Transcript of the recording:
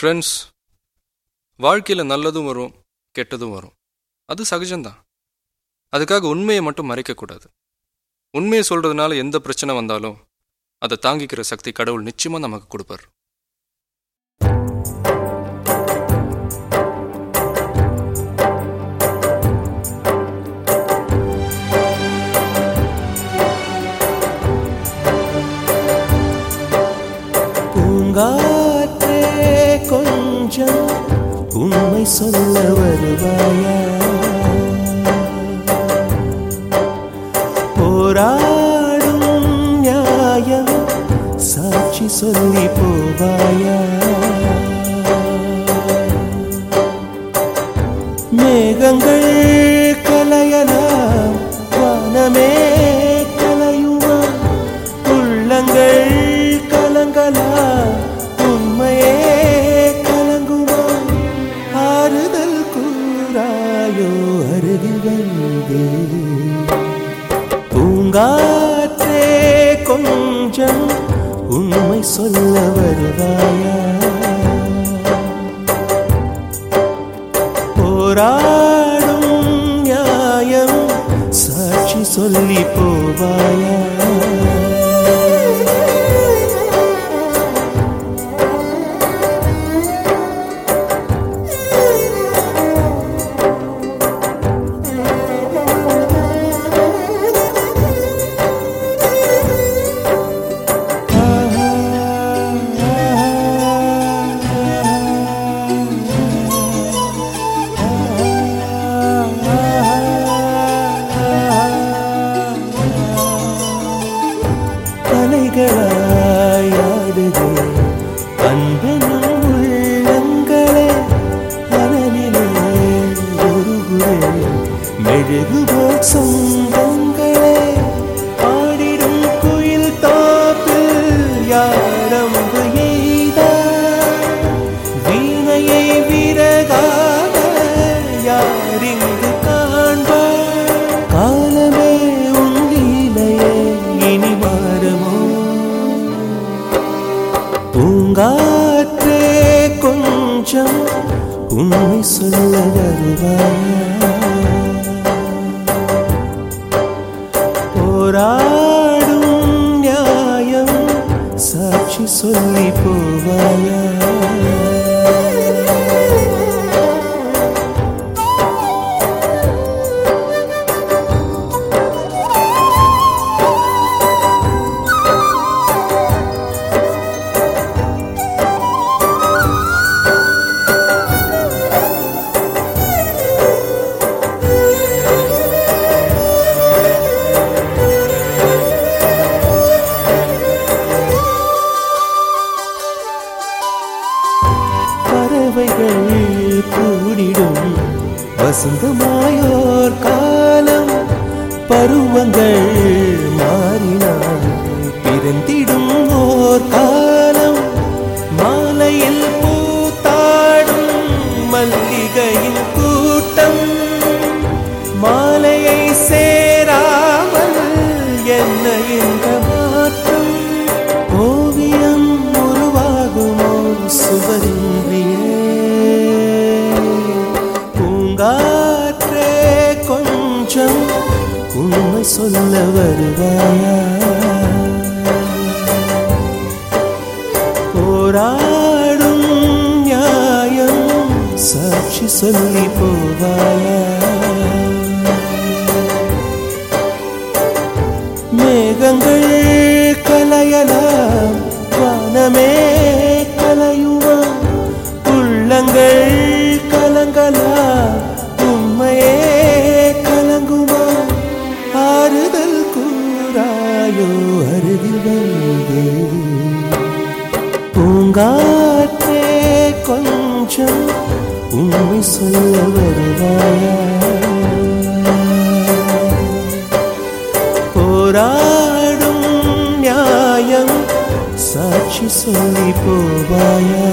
Friends வாழ்க்கையில் நல்லதும் வரும் கெட்டதும் வரும். அது சகஜம்தான். அதுக்காக உண்மையை மட்டும் மறைக்கக்கூடாது. உண்மையை சொல்கிறதுனால எந்த பிரச்சனை வந்தாலும் அதை தாங்கிக்கிற சக்தி கடவுள் நிச்சயமாக நமக்கு கொடுப்பார். பூங்காற்றே கொஞ்சம் உண்மை சொல்ல வருவாயா? போராடும் நியாயம் சாட்சி சொல்லி போவாயா? மேகங்கள் நீயோ அருகில் வந்து பூங்காற்றே கொஞ்சம் உண்மை சொல்ல வருவாயா? போராடும் நியாயம் சாட்சி சொல்லி போவாயா? பூங்காற்றே கொஞ்சம் உண்மை சொல்ல வருவாயா பறவைகள் கூடிடும் வசந்தமாயோர் காலம் பருவங்கள் மாறினால் பிறந்திடும் ஓர் காலம். மாலையில் பூத்தாடும் மல்லிகையின் கூட்டம். மாலையை சேராமல் என்ன இந்த மாற்றம். ஓவியம் உருவாகுமோ சுவரில்? பூங்காற்றே கொஞ்சம் உண்மை சொல்ல வருவாயா போராடும் நியாயம் சாட்சி சொல்லி போவாயா மேகங்கள் கலையலாம் வானமே அருகில் வந்து பூங்காற்றே கொஞ்சம் உண்மை சொல்ல வருவாயா? போராடும் நியாயம் சாட்சி சொல்லி போவாயா?